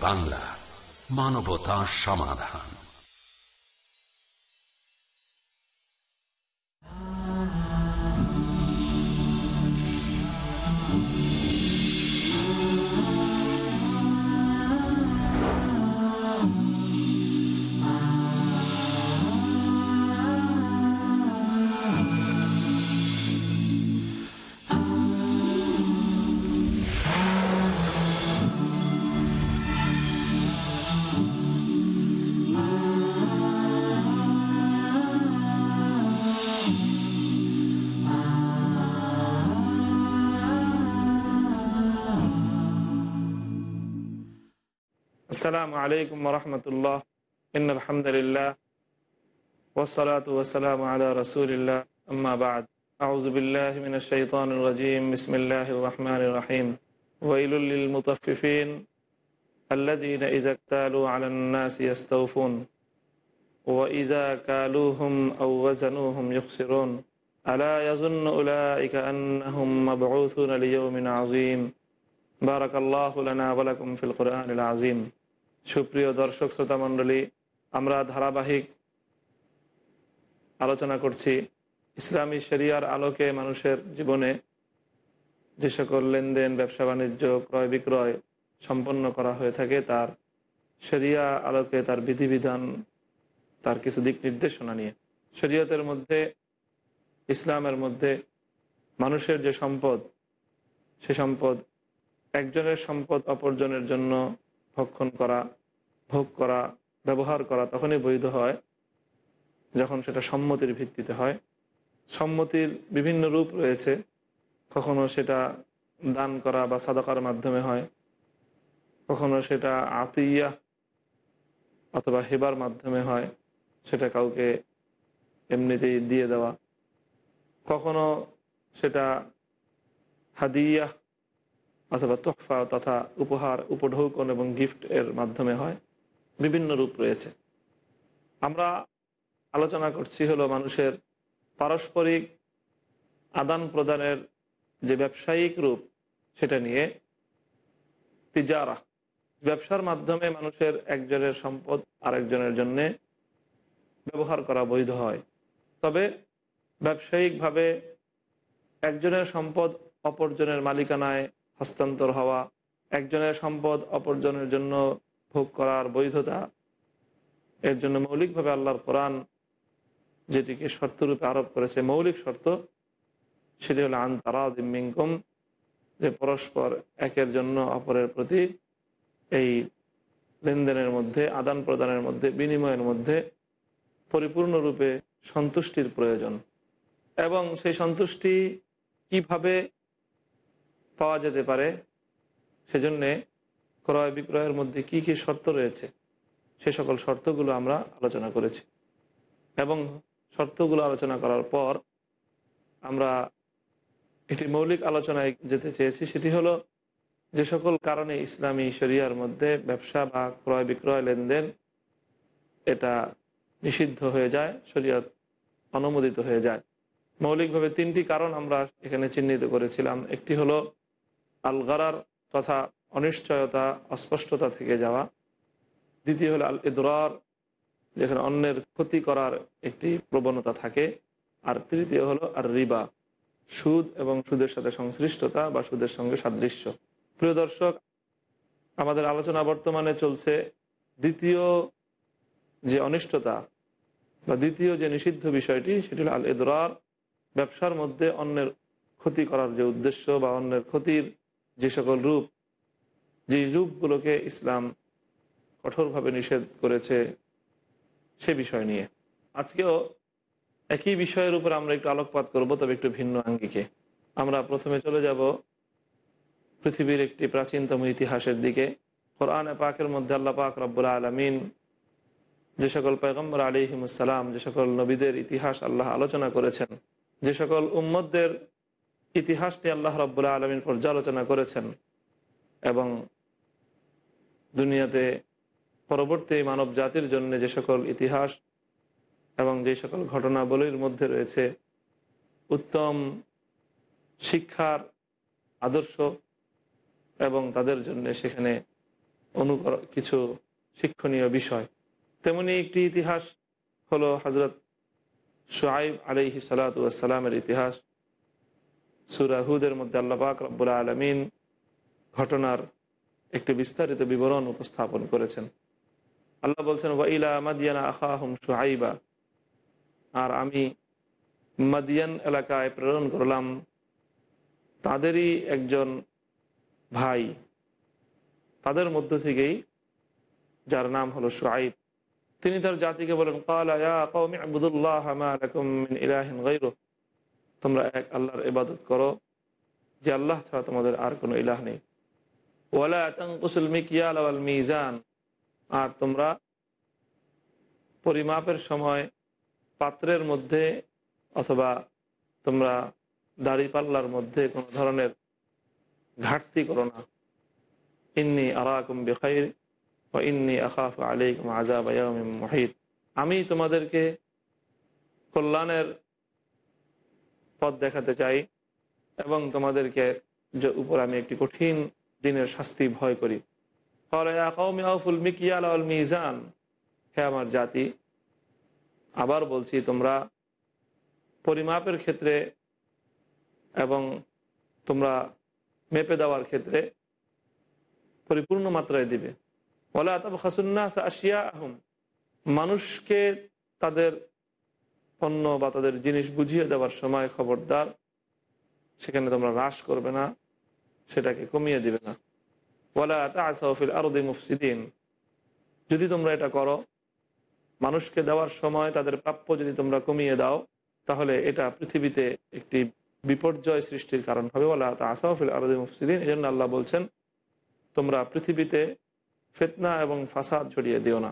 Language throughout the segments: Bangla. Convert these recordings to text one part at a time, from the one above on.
বাংলা মানবতা সমাধান। السلام عليكم ورحمة الله. إن الحمد لله والصلاة والسلام على رسول الله. أما بعد أعوذ بالله من الشيطان الرجيم. بسم الله الرحمن الرحيم. ويل للمطففين الذين إذا اكتالوا على الناس يستوفون. وإذا كالوهم أو وزنوهم يخسرون. ألا يظن أولئك أنهم مبعوثون ليوم عظيم. بارك الله لنا ولكم في القرآن العظيم. সুপ্রিয় দর্শক শ্রোতা মণ্ডলী, আমরা ধারাবাহিক আলোচনা করছি ইসলামী শরিয়ার আলোকে মানুষের জীবনে যে সকল লেনদেন, ব্যবসা বাণিজ্য, ক্রয় বিক্রয় সম্পন্ন করা হয়ে থাকে, তার শরিয়া আলোকে তার বিধিবিধান, তার কিছু দিক নির্দেশনা নিয়ে। শরীয়তের মধ্যে, ইসলামের মধ্যে মানুষের যে সম্পদ, সে সম্পদ একজনের সম্পদ অপরজনের জন্য ভক্ষণ করা, ভোগ করা, ব্যবহার করা তখনই বৈধ হয় যখন সেটা সম্মতির ভিত্তিতে হয়। সম্মতির বিভিন্ন রূপ রয়েছে। কখনো সেটা দান করা বা সাদকার মাধ্যমে হয়। কখনো সেটা আতিয়া অথবা হেবার মাধ্যমে হয়। সেটা কাউকে এমনিতেই দিয়ে দেওয়া। কখনো সেটা হাদিয়া অথবা তোহফা, তথা উপহার, উপঢৌকন এবং গিফট এর মাধ্যমে হয়। বিভিন্ন রূপ রয়েছে। আমরা আলোচনা করছি হলো মানুষের পারস্পরিক আদান প্রদানের যে ব্যবসায়িক রূপ, সেটা নিয়ে। তিজারা। ব্যবসার মাধ্যমে মানুষের একজনের সম্পদ আরেকজনের জন্যে ব্যবহার করা বৈধ হয়। তবে ব্যবসায়িকভাবে একজনের সম্পদ অপরজনের মালিকানায় হস্তান্তর হওয়া, একজনের সম্পদ অপরজনের জন্য ভোগ করার বৈধতা, এর জন্য মৌলিকভাবে আল্লাহর কোরআন যেটিকে শর্তরূপে আরোপ করেছে, মৌলিক শর্ত, সেটি হলো আন্তারাদিমিঙ্কম যে পরস্পর একের জন্য অপরের প্রতি এই লেনদেনের মধ্যে, আদান প্রদানের মধ্যে, বিনিময়ের মধ্যে পরিপূর্ণরূপে সন্তুষ্টির প্রয়োজন। এবং সেই সন্তুষ্টি কীভাবে পাওয়া যেতে পারে, সেজন্যে ক্রয় বিক্রয়ের মধ্যে কি কি শর্ত রয়েছে? সে সকল শর্তগুলো আমরা আলোচনা করেছি। এবং শর্তগুলো আলোচনা করার পর আমরা এটি মৌলিক আলোচনায় যেতে চেয়েছি, সেটি হলো যে সকল কারণে ইসলামী শরিয়ার মধ্যে ব্যবসা বা ক্রয় বিক্রয় লেনদেন এটা নিষিদ্ধ হয়ে যায়, শরীয়ত অনুমোদিত হয়ে যায়। মৌলিকভাবে তিনটি কারণ আমরা এখানে চিহ্নিত করেছিলাম। একটি হলো আল গারার তথা অনিশ্চয়তা, অস্পষ্টতা থেকে যাওয়া। দ্বিতীয় হলো আল ইদরার যেখানে অন্যের ক্ষতি করার একটি প্রবণতা থাকে। আর তৃতীয় হলো আর রিবা সুদ এবং সুদের সাথে সংশ্লিষ্টতা বা সুদের সঙ্গে সাদৃশ্য। প্রিয় দর্শক, আমাদের আলোচনা বর্তমানে চলছে দ্বিতীয় যে অনিষ্টতা বা দ্বিতীয় যে নিষিদ্ধ বিষয়টি, সেটি হলো আল ইদরার ব্যবসার মধ্যে অন্যের ক্ষতি করার যে উদ্দেশ্য বা অন্যের ক্ষতির যে সকল রূপ, যে রূপগুলোকে ইসলাম কঠোরভাবে নিষেধ করেছে সে বিষয় নিয়ে। আজকেও একই বিষয়ের উপর আমরা একটু আলোকপাত করব, তবে একটু ভিন্ন আঙ্গিকে। আমরা প্রথমে চলে যাব পৃথিবীর একটি প্রাচীনতম ইতিহাসের দিকে। কোরআনে পাকের মধ্যে আল্লাহ পাক রব্বুল্লা আলমিন যে সকল পয়গম্বর আলিহিমুসালাম যে সকল নবীদের ইতিহাস আল্লাহ আলোচনা করেছেন, যে সকল উম্মদদের ইতিহাস নিয়ে আল্লাহ রব্বুল্লাহ আলমিন পর্যালোচনা করেছেন এবং দুনিয়াতে পরবর্তী মানব জাতির জন্য যে সকল ইতিহাস এবং যে সকল ঘটনাবলীর মধ্যে রয়েছে, উত্তম শিক্ষার আদর্শ এবং তাদের জন্য সেখানে অনুকর, কিছু শিক্ষণীয় বিষয়। তেমনি একটি ইতিহাস হলো হজরত সোহাইব আলহি সালাতামের ইতিহাস। সুরাহুদের মধ্যে আল্লাপাক রব্বুল আলমিন ঘটনার একটি বিস্তারিত বিবরণ উপস্থাপন করেছেন। আল্লাহ বলছেন ওয়াইলা মাদিয়ানা আখাহুম সুহাইবা আর আমি মাদিয়ান এলাকায় প্রেরণ করলাম তাদেরই একজন ভাই। তাদের মধ্য থেকেই যার নাম হলো সোহাইব তিনি তার জাতিকে বলেন তোমরা এক আল্লাহর ইবাদত করো, যে আল্লাহ ছাড়া তোমাদের আর কোনো ইলাহ নেই। ওয়ালা তাঙ্কুসুল মিকিয়াল আল মিজান, আর তোমরা পরিমাপের সময় পাত্রের মধ্যে অথবা তোমরা দাড়ি পাল্লার মধ্যে কোনো ধরনের ঘাটতি করো না। ইন্নি আরাকুম বেখাইর ও ইন্নি আখাফ আলাইকুম আজাব মহিদ আমি তোমাদেরকে কল্যাণের পথ দেখাতে চাই এবং তোমাদেরকে যে উপর আমি একটি কঠিন দিনের শাস্তি ভয় করি। মিজান। হে আমার জাতি, আবার বলছি, তোমরা পরিমাপের ক্ষেত্রে এবং তোমরা মেপে দেওয়ার ক্ষেত্রে পরিপূর্ণ মাত্রায় দিবে। বলে আতাব খাসুন্নাস আসিয়া আহম মানুষকে তাদের পণ্য বা তাদের জিনিস বুঝিয়ে দেওয়ার সময় খবরদার, সেখানে তোমরা হ্রাস করবে না, সেটাকে কমিয়ে দিবে না। বলা বলে আতাফিল আরদি মুফসিদিন, যদি তোমরা এটা করো, মানুষকে দেওয়ার সময় তাদের প্রাপ্য যদি তোমরা কমিয়ে দাও, তাহলে এটা পৃথিবীতে একটি বিপর্যয় সৃষ্টির কারণ হবে। বলে আসাফিল আরদি মুফসিদিন এই জন্য আল্লাহ বলছেন, তোমরা পৃথিবীতে ফেতনা এবং ফাসাদ ছড়িয়ে দিও না।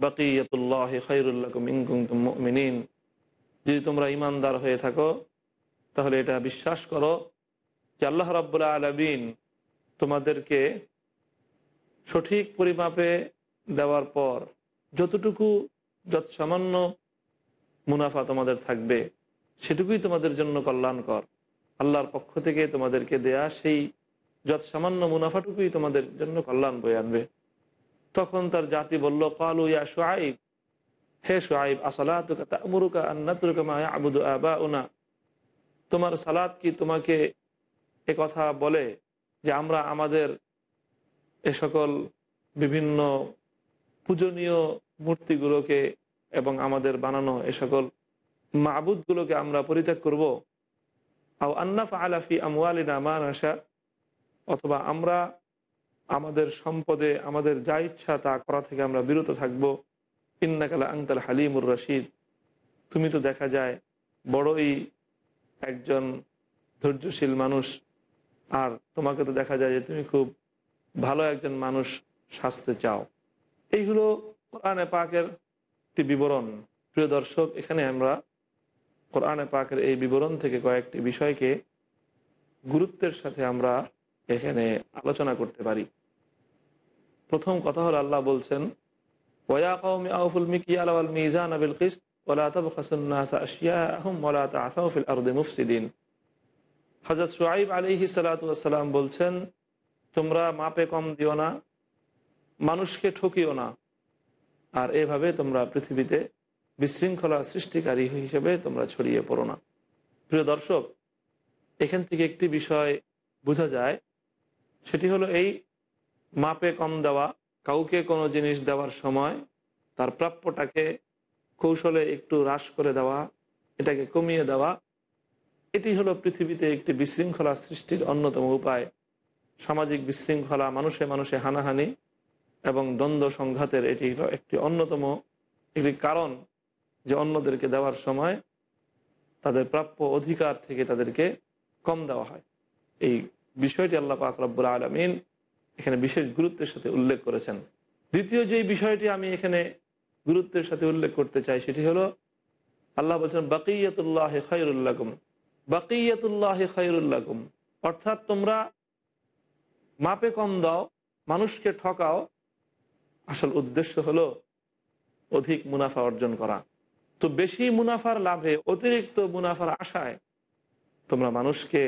বাকিয়াতুল্লাহ খাইরুল্লাহমিন যদি তোমরা ইমানদার হয়ে থাকো, তাহলে এটা বিশ্বাস করো যে আল্লাহ রাবুল্লাহ আলবিন তোমাদেরকে সঠিক পরিমাপে দেওয়ার পর যতটুকু, যত সামান্য মুনাফা তোমাদের থাকবে, সেটুকুই তোমাদের জন্য কল্যাণকর। আল্লাহর পক্ষ থেকে তোমাদেরকে দেয়া সেই যত সামান্য মুনাফাটুকুই তোমাদের জন্য কল্যাণ বয়ে আনবে। তখন তার জাতি বলল, কালু ইয়া সোয়াইব হে সোয়াইব আসলাতুকা তোমার সালাত কি তোমাকে এ কথা বলে যে আমরা আমাদের এ সকল বিভিন্ন পূজনীয় মূর্তিগুলোকে এবং আমাদের বানানো এ সকল মাবুদগুলোকে আমরা পরিত্যাগ করব? আও আন্নাফ আলাফি আমওয়ালিনা মান আশা অথবা আমরা আমাদের সম্পদে, আমাদের যা ইচ্ছা তা করা থেকে আমরা বিরত থাকব। ইন্নাকালা আংতাল হালিমুর রশিদ। তুমি তো দেখা যায় বড়ই একজন ধৈর্যশীল মানুষ। আর তোমাকে তো দেখা যায় যে তুমি খুব ভালো একজন মানুষ সাজতে চাও। এই হলো কোরআনে পাকের একটি বিবরণ। প্রিয় দর্শক, এখানে আমরা কোরআনে পাকের এই বিবরণ থেকে কয়েকটি বিষয়কে গুরুত্বের সাথে আমরা এখানে আলোচনা করতে পারি। প্রথম কথা হল আল্লাহ বলছেন ওয়া আউফুল সালাতু ওয়াসসালাম বলছেন, তোমরা মাপে কম দিও না, মানুষকে ঠকিও না। আর এভাবে তোমরা পৃথিবীতে বিশৃঙ্খলা সৃষ্টিকারী হিসেবে তোমরা ছড়িয়ে পড়ো না। প্রিয় দর্শক, এখান থেকে একটি বিষয় বোঝা যায়, সেটি হলো এই মাপে কম দেওয়া কাউকে কোনো জিনিস দেওয়ার সময় তার প্রাপ্যটাকে কৌশলে একটু হ্রাস করে দেওয়া, এটাকে কমিয়ে দেওয়া, এটি হলো পৃথিবীতে একটি বিশৃঙ্খলা সৃষ্টির অন্যতম উপায়। সামাজিক বিশৃঙ্খলা, মানুষে মানুষে হানাহানি এবং দ্বন্দ্ব সংঘাতের এটি হলো একটি অন্যতম একটি কারণ যে অন্যদেরকে দেওয়ার সময় তাদের প্রাপ্য অধিকার থেকে তাদেরকে কম দেওয়া হয়। এই বিষয়টি আল্লাহ পাক আলমিন এখানে বিশেষ গুরুত্বের সাথে উল্লেখ করেছেন। দ্বিতীয় যে বিষয়টি আমি এখানে গুরুত্বের সাথে উল্লেখ করতে চাই, সেটি হলো আল্লাহ বলছেন, বাকিয়াতুল্লাহ খায়রুল্লাকুম বাকিয়াতুল্লাহ খায়রুল্লাকুম অর্থাৎ তোমরা মাপে কম দাও, মানুষকে ঠকাও। আসল উদ্দেশ্য হলো অধিক মুনাফা অর্জন করা। তো বেশি মুনাফার লাভে, অতিরিক্ত মুনাফার আশায় তোমরা মানুষকে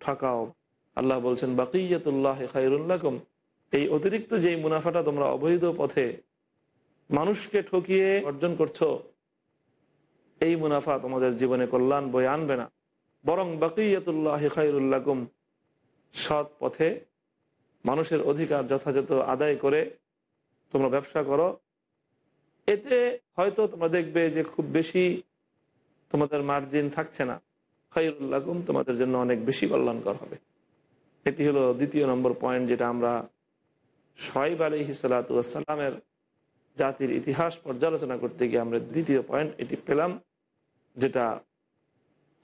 ঠকাও। আল্লাহ বলছেন, বাকিয়াতুল্লাহ খায়রুল্লাকুম এই অতিরিক্ত যেই মুনাফাটা তোমরা অবৈধ পথে মানুষকে ঠকিয়ে অর্জন করছ, এই মুনাফা তোমাদের জীবনে কল্যাণ বয়ে আনবে না। বরং বাকিয়াতুল্লাহ খাইরুল্লাকুম সৎ পথে মানুষের অধিকার যথাযথ আদায় করে তোমরা ব্যবসা করো। এতে হয়তো তোমরা দেখবে যে খুব বেশি তোমাদের মার্জিন থাকছে না। খাইরুল্লাকুম তোমাদের জন্য অনেক বেশি কল্যাণকর হবে। এটি হলো দ্বিতীয় নম্বর পয়েন্ট যেটা আমরা শয়েব আলী হিসালাতামের জাতির ইতিহাস পর্যালোচনা করতে গিয়ে আমরা দ্বিতীয় পয়েন্ট এটি পেলাম, যেটা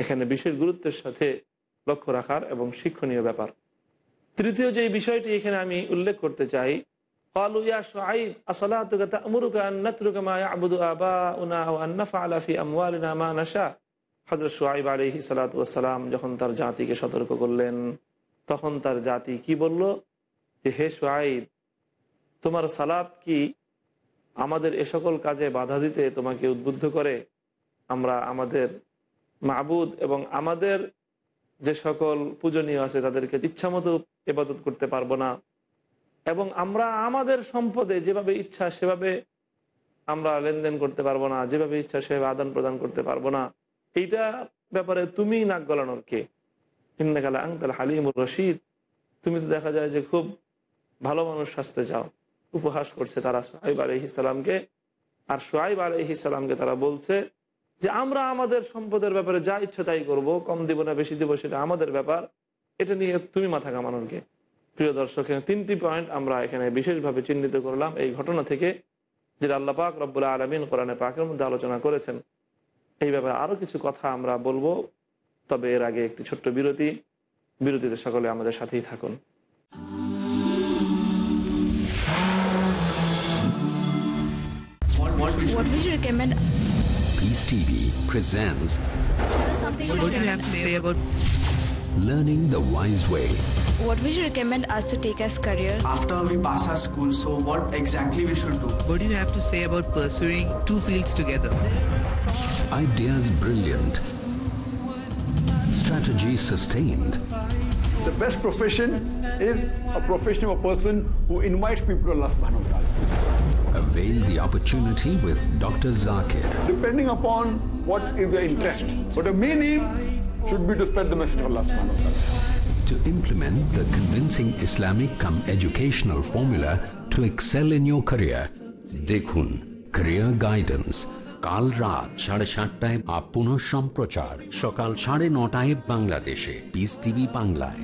এখানে বিশেষ গুরুত্বের সাথে লক্ষ্য রাখার এবং শিক্ষণীয় ব্যাপার। তৃতীয় যে বিষয়টি এখানে আমি উল্লেখ করতে চাই হজরত যখন তার জাতিকে সতর্ক করলেন, তখন তার জাতি কি বলল? যে, হে সোয়াইব তোমার সালাত কি আমাদের এ সকল কাজে বাধা দিতে তোমাকে উদ্বুদ্ধ করে? আমরা আমাদের মাবুদ এবং আমাদের যে সকল পূজনীয় আছে তাদেরকে ইচ্ছামতো ইবাদত করতে পারব না। এবং আমরা আমাদের সম্পদে যেভাবে ইচ্ছা সেভাবে আমরা লেনদেন করতে পারব না, যেভাবে ইচ্ছা সেভাবে আদান প্রদান করতে পারব না। এইটা ব্যাপারে তুমি নাক গলানোর কে? ইন্নাকালা আংতাল হালিমুর রশিদ। তুমি তো দেখা যায় যে খুব ভালো মানুষ সাজতে চাও। উপহাস করছে তারা সোহাইব আলহিসাল্লামকে আর সোহাইব আলহিসাল্লামকে তারা বলছে যে, আমরা আমাদের সম্পদের ব্যাপারে যা ইচ্ছা তাই করব, কম দিব না, বেশি দিব, সেটা আমাদের ব্যাপার। এটা নিয়ে তুমি মাথা কামানোরকে প্রিয় দর্শক তিনটি পয়েন্ট আমরা এখানে বিশেষভাবে চিহ্নিত করলাম এই ঘটনা থেকে, যেটা আল্লাহ পাক রব্বুল্লাহ আলমিন কোরআনে পাকের মধ্যে আলোচনা করেছেন। এই ব্যাপারে আরও কিছু কথা আমরা বলব, তবে এর আগে একটি ছোট্ট বিরতি। বিরতিতে সকলে আমাদের সাথেই থাকুন। What would you recommend? Peace TV presents What do you have to say about Learning the Wise Way. What would you recommend us to take as career? after we pass our school so what exactly we should do what do you have to say about pursuing two fields together? Ideas brilliant. Strategy sustained. The best profession is a profession of a person who invites people to Allah subhanahu wa ta'ala. Avail the opportunity with Dr. Zakir. Depending upon what is their interest. But the main aim should be to spread the message of Allah subhanahu wa ta'ala. to implement the convincing Islamic come educational formula to excel in your career. দেখুন career guidance কাল রাত সাড়ে সাতটায় আপ পুনঃ সম্প্রচার সকাল সাড়ে নটায় বাংলাদেশে পিস টিভি বাংলায়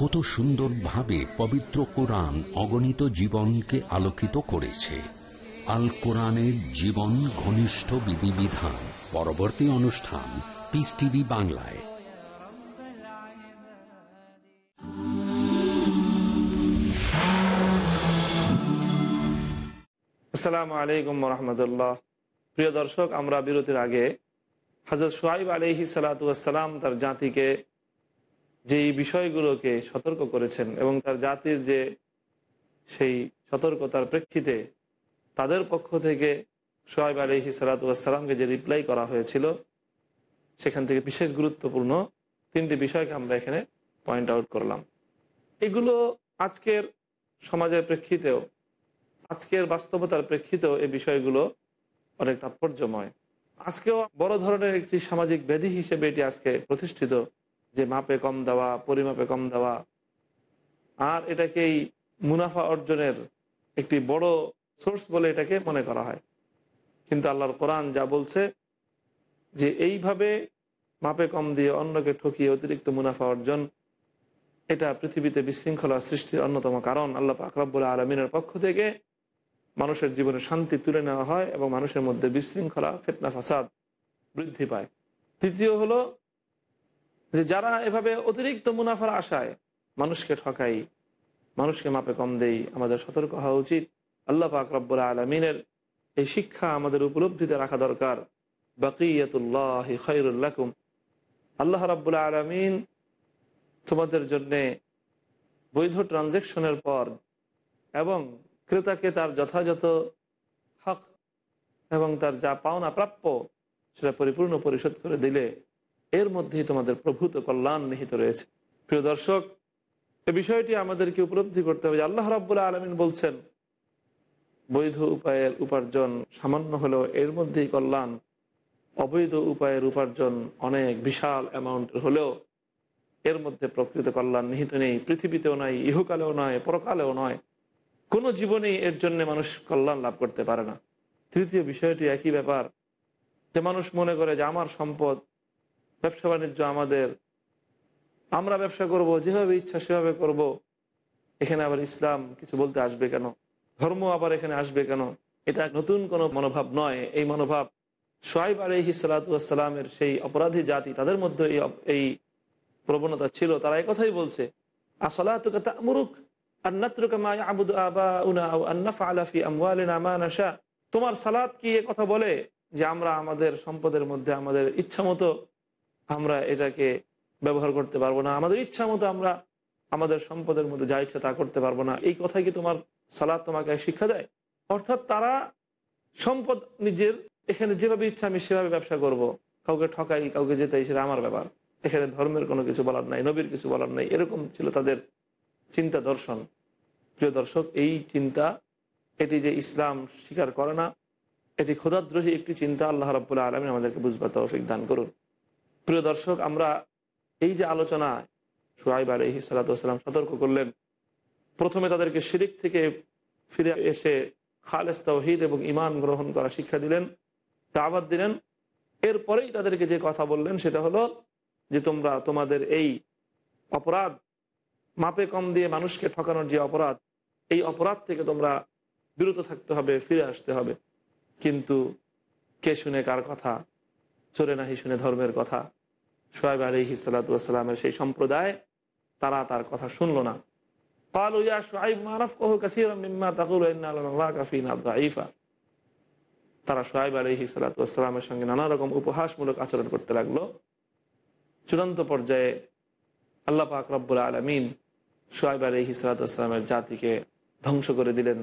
কত সুন্দরভাবে পবিত্র কোরআন অগণিত জীবনকে আলোকিত করেছে। আল কোরআনের জীবন ঘনিষ্ঠ বিধিবিধান। পরবর্তী অনুষ্ঠান পিস টিভি বাংলায়। আসসালামু আলাইকুম রহমতুল্লাহ প্রিয় দর্শক, আমরা বিরতির আগে হজরত সোহাইব আলহি সালাতাম তার জাতিকে যেই বিষয়গুলোকে সতর্ক করেছেন এবং তার জাতির যে সেই সতর্কতার প্রেক্ষিতে তাদের পক্ষ থেকে সোহাইব আলহি সালাতামকে যে রিপ্লাই করা হয়েছিল, সেখান থেকে বিশেষ গুরুত্বপূর্ণ তিনটি বিষয়কে আমরা এখানে পয়েন্ট আউট করলাম। এগুলো আজকের সমাজের প্রেক্ষিতেও, আজকের বাস্তবতার প্রেক্ষিতেও এই বিষয়গুলো অনেক তাৎপর্যময়। আজকেও বড় ধরনের একটি সামাজিক ব্যাধি হিসেবে এটি আজকে প্রতিষ্ঠিত যে মাপে কম দেওয়া, পরিমাপে কম দেওয়া। আর এটাকেই মুনাফা অর্জনের একটি বড় সোর্স বলে এটাকে মনে করা হয়। কিন্তু আল্লাহর কোরআন যা বলছে যে এইভাবে মাপে কম দিয়ে অন্যকে ঠকিয়ে অতিরিক্ত মুনাফা অর্জন, এটা পৃথিবীতে বিশৃঙ্খলা সৃষ্টির অন্যতম কারণ। আল্লাহ আকরাবুল আলমিনের পক্ষ থেকে মানুষের জীবনে শান্তি তুলে নেওয়া হয় এবং মানুষের মধ্যে বিশৃঙ্খলা, ফেতনা, ফাসাদ বৃদ্ধি পায়। তৃতীয় হলো যে যারা এভাবে অতিরিক্ত মুনাফার আশায় মানুষকে ঠকাই, মানুষকে মাপে কম দেই, আমাদের সতর্ক হওয়া উচিত। আল্লাহ পাক রব্বুল আলমিনের এই শিক্ষা আমাদের উপলব্ধিতে রাখা দরকার। বাকিয়াতুল্লাহ খৈরুল্লাকুম আল্লাহ রাব্বুল আলমিন তোমাদের জন্যে বৈধ ট্রানজেকশনের পর এবং ক্রেতাকে তার যথাযথ হক এবং তার যা পাওনা প্রাপ্য সেটা পরিপূর্ণ পরিশোধ করে দিলে এর মধ্যেই তোমাদের প্রভূত কল্যাণ নিহিত রয়েছে। প্রিয় দর্শক, এ বিষয়টি আমাদেরকে উপলব্ধি করতে হবে যে আল্লাহ রাব্বুল আলমিন বলছেন, বৈধ উপায়ের উপার্জন সামান্য হলেও এর মধ্যেই কল্যাণ, অবৈধ উপায়ের উপার্জন অনেক বিশাল অ্যামাউন্টের হলেও এর মধ্যে প্রকৃত কল্যাণ নিহিত নেই। পৃথিবীতেও নয় ইহকালেও নয়, পরকালেও নয়। কোনো জীবনেই এর জন্য মানুষ কল্যাণ লাভ করতে পারে না। তৃতীয় বিষয়টি একই ব্যাপার, যে মানুষ মনে করে যে আমার সম্পদ ব্যবসা বাণিজ্য আমাদের, আমরা ব্যবসা করব, যেভাবে ইচ্ছা সেভাবে করব। এখানে আবার ইসলাম কিছু বলতে আসবে কেন? ধর্ম আবার এখানে আসবে কেন? এটা নতুন কোনো মনোভাব নয়। এই মনোভাব সোয়াইব আলহি সালাতামের সেই অপরাধী জাতি, তাদের মধ্যে এই প্রবণতা ছিল। তারা এই কথাই বলছে তোমার সালাদ কি কথা বলে? যে আমরা আমাদের সম্পদের মধ্যে আমাদের ইচ্ছা মতো আমরা এটাকে ব্যবহার করতে পারব না। আমাদের ইচ্ছা মতো আমরা আমাদের সম্পদের মধ্যে যা ইচ্ছা তা করতে পারব না। এই কথাই কি তোমার সালাদ তোমাকে শিক্ষা দেয়? অর্থাৎ তারা সম্পদ নিজের, এখানে যেভাবে ইচ্ছা আমি সেভাবে ব্যবসা করব। কাউকে ঠকাই, কাউকে যেতাই সেটা আমার ব্যাপার। এখানে ধর্মের কোনো কিছু বলার নাই, নবীর কিছু বলার নাই। এরকম ছিল তাদের চিন্তা দর্শন। প্রিয় দর্শক, এই চিন্তা, এটি যে ইসলাম স্বীকার করে না, এটি ক্ষুদাদ্রোহী একটি চিন্তা, আল্লাহ রব্বুল্লাহ আলমিন আমাদেরকে বুঝবার তৌফিক দান করুন। প্রিয় দর্শক, আমরা এই যে আলোচনা সোহাইব আলহি সালাতাম সতর্ক করলেন, প্রথমে তাদেরকে শিরিক থেকে ফিরে এসে খালেস তাওহিদ এবং ইমান গ্রহণ করা শিক্ষা দিলেন, দাওয়াত দিলেন। এরপরেই তাদেরকে যে কথা বললেন সেটা হলো যে তোমরা তোমাদের এই অপরাধ, মাপে কম দিয়ে মানুষকে ঠকানোর যে অপরাধ, এই অপরাধ থেকে তোমরা বিরত থাকতে হবে, ফিরে আসতে হবে। কিন্তু কে শুনে কার কথা? চলে নাহি শুনে ধর্মের কথা সোহাইব আলহি সালাতামের সেই সম্প্রদায় তারা তার কথা শুনল না قالوا يا شعيب ما نفقه كثيرا مما تقول إنا لنراك فينا ضعيفا তারা সোহাইব আলহি সালাতামের সঙ্গে নানা রকম উপহাসমূলক আচরণ করতে লাগলো চূড়ান্ত পর্যায়ে আল্লাহ পাক রব্বুল আলমিন সোহাইব আলহি সালাতামের জাতিকে ধ্বংস করে দিলেন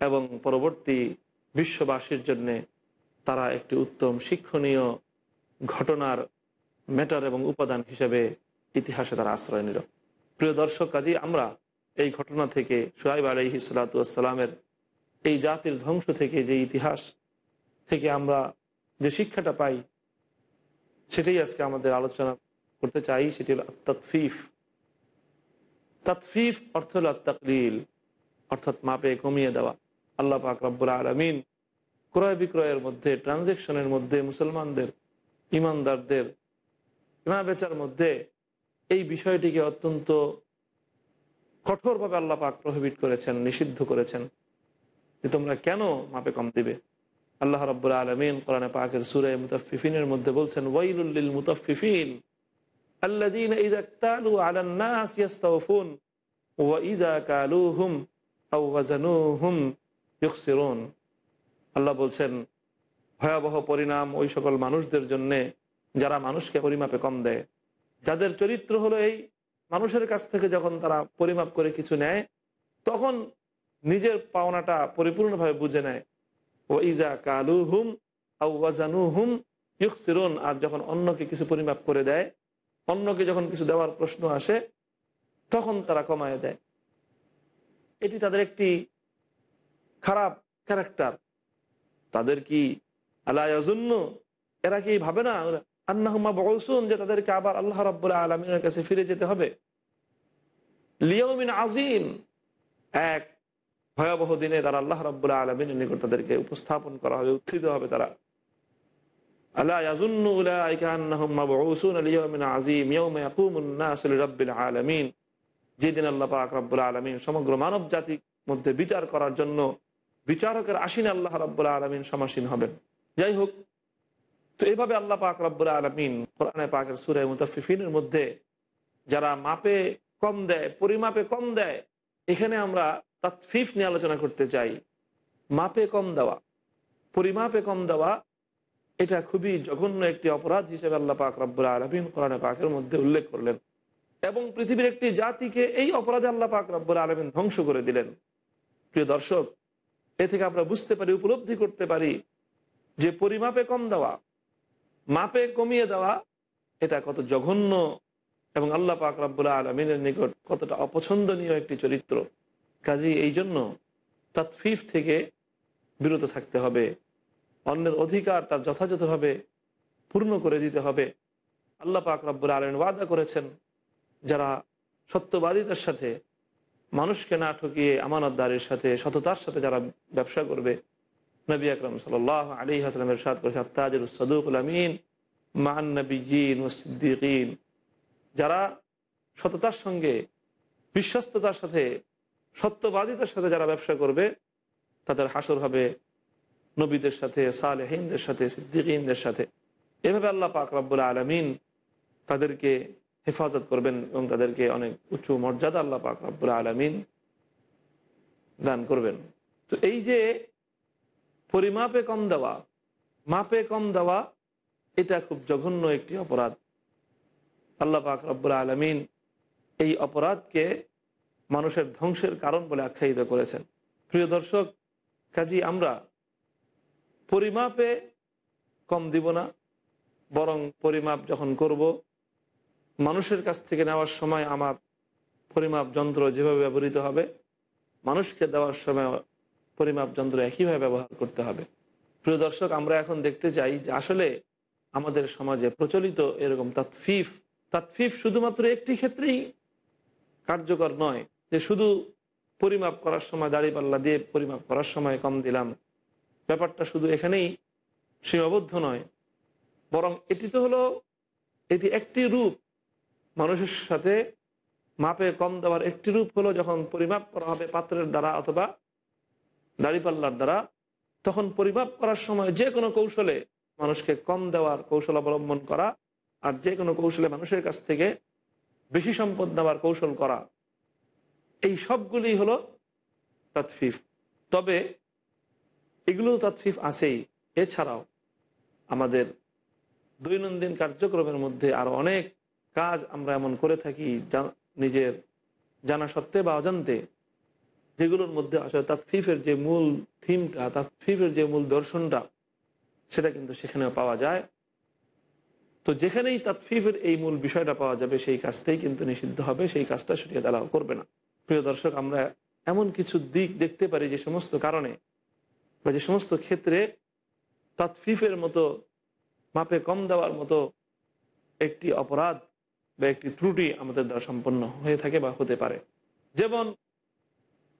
এবং পরবর্তী বিশ্ববাসীর জন্যে তারা একটি উত্তম শিক্ষণীয় ঘটনার ম্যাটার এবং উপাদান হিসেবে ইতিহাসে তারা আশ্রয় নিল। প্রিয় দর্শক, কাজী, আমরা এই ঘটনা থেকে সোহাইব আলহি সালাতামের এই জাতির ধ্বংস থেকে যে ইতিহাস থেকে আমরা যে শিক্ষাটা পাই, সেটাই আজকে আমাদের আলোচনা করতে চাই। সেটি হল তৎফিফ তৎফিফ অর্থ হল তকলিল অর্থাৎ মাপে কমিয়ে দেওয়া। আল্লাহ পাক রব্বুল আলমিন ক্রয় বিক্রয়ের মধ্যে ট্রানজেকশনের মধ্যে মুসলমানদের ইমানদারদের কেনা বেচার মধ্যে এই বিষয়টিকে অত্যন্ত কঠোরভাবে আল্লাহ পাক প্রহিবিট করেছেন, নিষিদ্ধ করেছেন যে তোমরা কেন মাপে কম দিবে? আল্লাহ রব্বুল আলমিন কোরআনে পাকের সুরে মুতাফিফিনের মধ্যে বলছেন ওয়াইলুল্লিল মুতাফিফিন আল্লাহ বলছেন ভয়াবহ পরিণাম ওই সকল মানুষদের জন্যে যারা মানুষকে পরিমাপে কম দেয়। যাদের চরিত্র হলো এই মানুষের কাছ থেকে যখন তারা পরিমাপ করে কিছু নেয়, তখন নিজের পাওনাটা পরিপূর্ণভাবে বুঝে নেয়। ও ইজা কালু হুম আউজানু হুম ইউকসিরুন আর যখন অন্যকে কিছু পরিমাপ করে দেয়, অন্যকে যখন কিছু দেওয়ার প্রশ্ন আসে, তখন তারা কমায় দেয়। এটি তাদের একটি খারাপ ক্যারেক্টার তাদের কি আলায়াজুন্ন এরা কি ভাবে না? আন্নাহুমা বলসুন যে তাদেরকে আবার আল্লাহ রব্বুল্লাহ আলমিনের কাছে ফিরে যেতে হবে। লিয়মিন আজিম এক ভয়াবহ দিনে তারা আল্লাহ রব্বুল্লাহ আলমিনের নিকট তাদেরকে উপস্থাপন করা হবে উত্থিত হবে তারা। সমগ্র মানব জাতির মধ্যে বিচার করার জন্য বিচারকের আসীন আল্লাহ রব্বুল আলমিন সমাসীন হবেন। যাই হোক তো এইভাবে আল্লাহ পাক রব্বুল আলমিন কোরআনে পাকের সুরে মুতাফিফিনের মধ্যে যারা মাপে কম দেয়, পরিমাপে কম দেয়, এখানে আমরা তাৎফিফ নিয়ে আলোচনা করতে চাই। মাপে কম দেওয়া, পরিমাপে কম দেওয়া, এটা খুবই জঘন্য একটি অপরাধ হিসেবে আল্লাহ পাক রব্বুল আলমিন কোরআনে পাকের মধ্যে উল্লেখ করলেন এবং পৃথিবীর একটি জাতিকে এই অপরাধে আল্লাহ পাক রব্বুল আলমিন ধ্বংস করে দিলেন। প্রিয় দর্শক, এ থেকে আমরা বুঝতে পারি, উপলব্ধি করতে পারি যে পরিমাপে কম দেওয়া, মাপে কমিয়ে দেওয়া, এটা কত জঘন্য এবং আল্লাহ পাক রব্বুল্লাহ আলমিনের নিকট কতটা অপছন্দনীয় একটি চরিত্র। কাজী এই জন্য তাৎফিফ থেকে বিরত থাকতে হবে। অন্যের অধিকার তার যথাযথভাবে পূর্ণ করে দিতে হবে। আল্লাহ পাক রব্বুল আলমিন ওয়াদা করেছেন, যারা সত্যবাদিতার সাথে, মানুষকে না ঠকিয়ে আমানতদারের সাথে, সততার সাথে যারা ব্যবসা করবে নবী আকরম সাল আলী হাসলামের সাদ করেছে আত্তাজুল সদুকুল আমিন মান নবীন ও সিদ্দিকিন। যারা সততার সঙ্গে, বিশ্বস্ততার সাথে, সত্যবাদিতার সাথে যারা ব্যবসা করবে, তাদের হাসর হবে নবীদের সাথে, সালেহিনদের সাথে সিদ্দিকদের সাথে। এভাবে আল্লাহ পাক রব্বুল আলমিন তাদেরকে হেফাজত করবেন এবং তাদেরকে অনেক উঁচু মর্যাদা আল্লাহ পাক রব্বুল আলমিন দান করবেন। তো এই যে পরিমাপে কম দেওয়া, মাপে কম দেওয়া, এটা খুব জঘন্য একটি অপরাধ। আল্লাহ পাক রব্বুল আলমিন এই অপরাধকে মানুষের ধ্বংসের কারণ বলে আখ্যায়িত করেছেন। প্রিয় দর্শক, কাজী আমরা পরিমাপে কম দিব না, বরং পরিমাপ যখন করব, মানুষের কাছ থেকে নেওয়ার সময় আমার পরিমাপ যন্ত্র যেভাবে ব্যবহৃত হবে, মানুষকে দেওয়ার সময় পরিমাপ যন্ত্র একইভাবে ব্যবহার করতে হবে। প্রিয় দর্শক, আমরা এখন দেখতে চাই যে আসলে আমাদের সমাজে প্রচলিত এরকম তাৎফিফ তাৎফিফ শুধুমাত্র একটি ক্ষেত্রেই কার্যকর নয়, যে শুধু পরিমাপ করার সময় দাড়িপাল্লা দিয়ে পরিমাপ করার সময় কম দিলাম। ব্যাপারটা শুধু এখানেই সীমাবদ্ধ নয়, বরং এটি তো হলো, এটি একটি রূপ। মানুষের সাথে মাপে কম দেওয়ার একটি রূপ হলো যখন পরিমাপ করা হবে পাত্রের দ্বারা অথবা দাড়িপাল্লার দ্বারা, তখন পরিমাপ করার সময় যে কোনো কৌশলে মানুষকে কম দেওয়ার কৌশল অবলম্বন করা আর যে কোনো কৌশলে মানুষের কাছ থেকে বেশি সম্পদ নেওয়ার কৌশল করা, এই সবগুলি হলো তাৎফিফ তবে এগুলো তাৎফিফ আছেই। এছাড়াও আমাদের দৈনন্দিন কার্যক্রমের মধ্যে আরও অনেক কাজ আমরা এমন করে থাকি নিজের জানা সত্ত্বে বা অজান্তে যেগুলোর মধ্যে আসলে তাৎফিফের যে মূল থিমটা তাৎফিফের যে মূল দর্শনটা, সেটা কিন্তু সেখানেও পাওয়া যায়। তো যেখানেই তাৎফিফের এই মূল বিষয়টা পাওয়া যাবে, সেই কাজটাই কিন্তু নিষিদ্ধ হবে, সেই কাজটা সরিয়ে তালাও করবে না। প্রিয় দর্শক, আমরা এমন কিছু দিক দেখতে পারি যে সমস্ত কারণে বা যে সমস্ত ক্ষেত্রে তাৎফিফের মতো, মাপে কম দেওয়ার মতো একটি অপরাধ বা একটি ত্রুটি আমাদের দ্বারা সম্পন্ন হয়ে থাকে বা হতে পারে। যেমন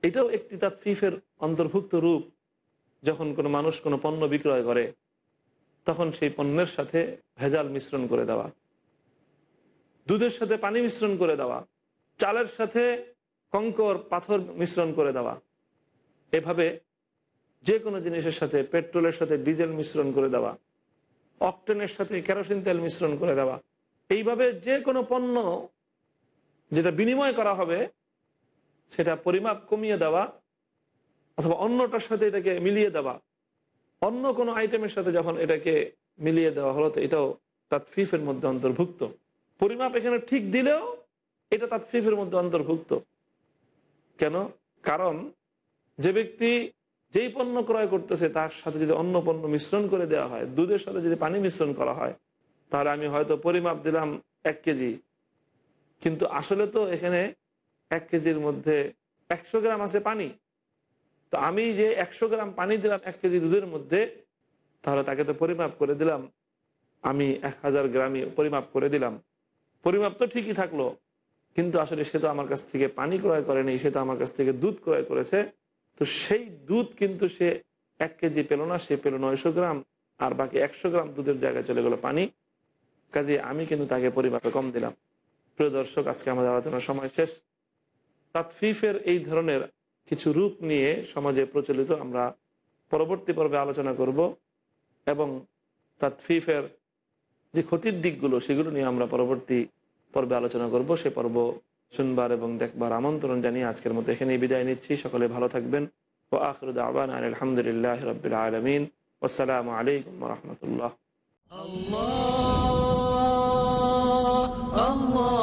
এটাও একটি তাৎফিফের অন্তর্ভুক্ত রূপ। যখন কোনো মানুষ কোনো পণ্য বিক্রয় করে, তখন সেই পণ্যের সাথে ভেজাল মিশ্রণ করে দেওয়া, দুধের সাথে পানি মিশ্রণ করে দেওয়া, চালের সাথে কঙ্কর, পাথর মিশ্রণ করে দেওয়া, এভাবে যে কোনো জিনিসের সাথে, পেট্রোলের সাথে ডিজেল মিশ্রণ করে দেওয়া, অকটেনের সাথে কেরোসিন তেল মিশ্রণ করে দেওয়া, এইভাবে যে কোনো পণ্য যেটা বিনিময় করা হবে সেটা পরিমাপ কমিয়ে দেওয়া অথবা অন্যটার সাথে এটাকে মিলিয়ে দেওয়া। অন্য কোনো আইটেমের সাথে যখন এটাকে মিলিয়ে দেওয়া হলো, তো এটাও তাৎফিফের মধ্যে অন্তর্ভুক্ত। পরিমাপ এখানে ঠিক দিলেও এটা তাৎফিফের মধ্যে অন্তর্ভুক্ত। কেন? কারণ যে ব্যক্তি যেই পণ্য ক্রয় করতেছে, তার সাথে যদি অন্য পণ্য মিশ্রণ করে দেওয়া হয়, দুধের সাথে যদি পানি মিশ্রণ করা হয়, তাহলে আমি হয়তো পরিমাপ দিলাম এক কেজি। কিন্তু আসলে তো এখানে এক কেজির মধ্যে একশো গ্রাম আছে পানি। তো আমি যে একশো গ্রাম পানি দিলাম এক কেজি দুধের মধ্যে, তাহলে তাকে তো পরিমাপ করে দিলাম। আমি এক হাজার গ্রামই পরিমাপ করে দিলাম। পরিমাপ তো ঠিকই থাকল, কিন্তু আসলে সে তো আমার কাছ থেকে পানি ক্রয় করেনি, সে তো আমার কাছ থেকে দুধ ক্রয় করেছে। তো সেই দুধ কিন্তু সে এক কেজি পেল না, সে পেল নয়শো গ্রাম, আর বাকি একশো গ্রাম দুধের জায়গায় চলে গেলো পানি। কাজে আমি কিন্তু তাকে পরিমাপে কম দিলাম। প্রিয় দর্শক, আজকে আমাদের আলোচনার সময় শেষ। তাৎফিফের এই ধরনের কিছু রূপ নিয়ে সমাজে প্রচলিত আমরা পরবর্তী পর্বে আলোচনা করব এবং তাৎফিফের যে ক্ষতির দিকগুলো সেগুলো নিয়ে আমরা পরবর্তী পর্বে আলোচনা করব। সে পর্ব শুনবার এবং দেখবার আমন্ত্রণ জানিয়ে আজকের মতো এখানেই বিদায় নিচ্ছি। সকলে ভালো থাকবেন। ও আখরুদ আবান আলহামদুলিল্লাহ রবিল আলমিন। আসসালামু আলাইকুম রহমতুল্লাহ। কোথা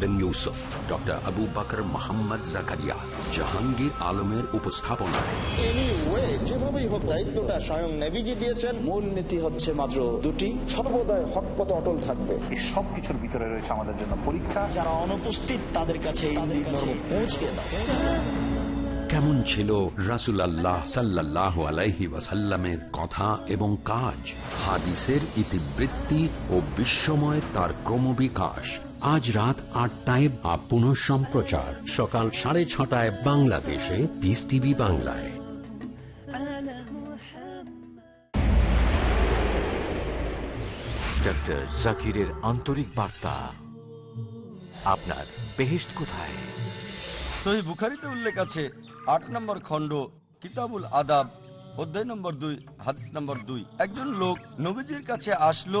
বিন ইউসুফ ডক্টর আবু বকর মোহাম্মদ জাকারিয়া জাহাঙ্গীর আলমের উপস্থাপনায় যেভাবেই হোক দায়িত্বটা স্বয়ং নেভিজি দিয়েছেন। মূল নীতি হচ্ছে মাত্র দুটি সর্বদাই হক পথে অটল থাকবে। এই সব কিছুর ভিতরে রয়েছে আমাদের জন্য পরীক্ষা। যারা অনুপস্থিত তাদের কাছে পৌঁছে কেমন ছিল রাসুল আল্লাহ সাল্লাহ আলাইহি ওয়াসাল্লামের কথা এবং কাজ? হাদিসের ইতিবৃত্তি ও বিশ্বময় তার ক্রমবিকাশ। আজ রাত আটটায় বা পুনঃ সম্প্রচার। সকাল সাড়ে ছটায় বাংলাদেশে পিস টিভি বাংলায়। ডক্টর জাকিরের আন্তরিক বার্তা। আপনার বেহেস্ট কোথায়? সহি বুখারিতে উল্লেখ আছে আট নম্বর খণ্ড কিতাবুল আদাব অধ্যায় নম্বর দুই হাদিস নম্বর দুই। একজন লোক নবীজির কাছে আসলো